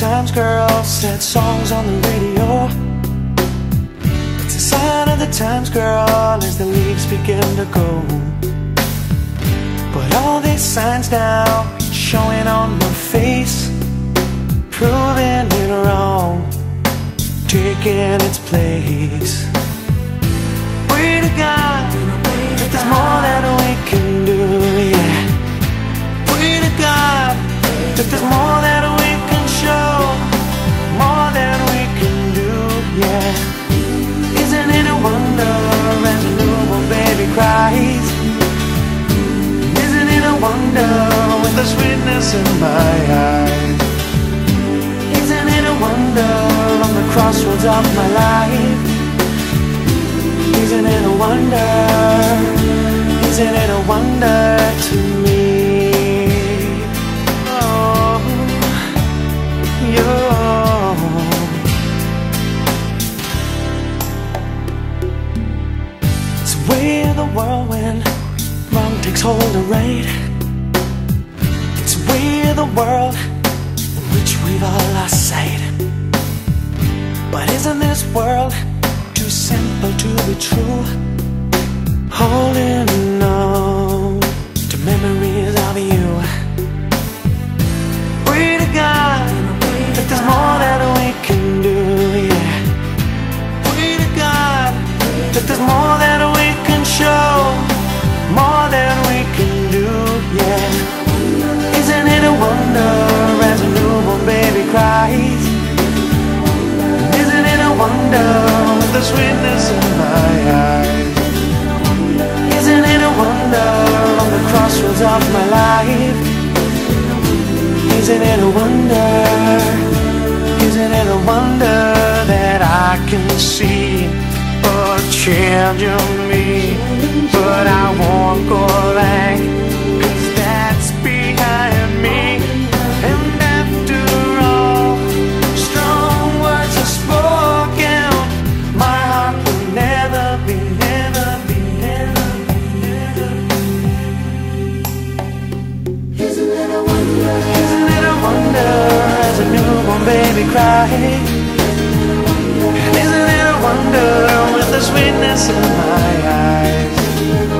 times, girl. Sad songs on the radio. It's a sign of the times, girl, as the leaves begin to go. But all these signs now showing on my face, proving it wrong, taking its place. Pray to God there's more that wonder with the sweetness in my eyes? Isn't it a wonder on the crossroads of my life? Isn't it a wonder? Isn't it a wonder to me? Oh, you. It's the way the when wrong takes hold of right. The the world in which we've all lost sight. But isn't this world too simple to be true? Holding on to memories of you. Pray to God that there's more that we can do, yeah. Pray to God that there's more that we can show, the sweetness in my eyes? Isn't it a wonder on the crossroads of my life? Isn't it a wonder? Isn't it a wonder that I can see a change in me? But I won't go back, baby cries? And isn't it a wonder with the sweetness in my eyes?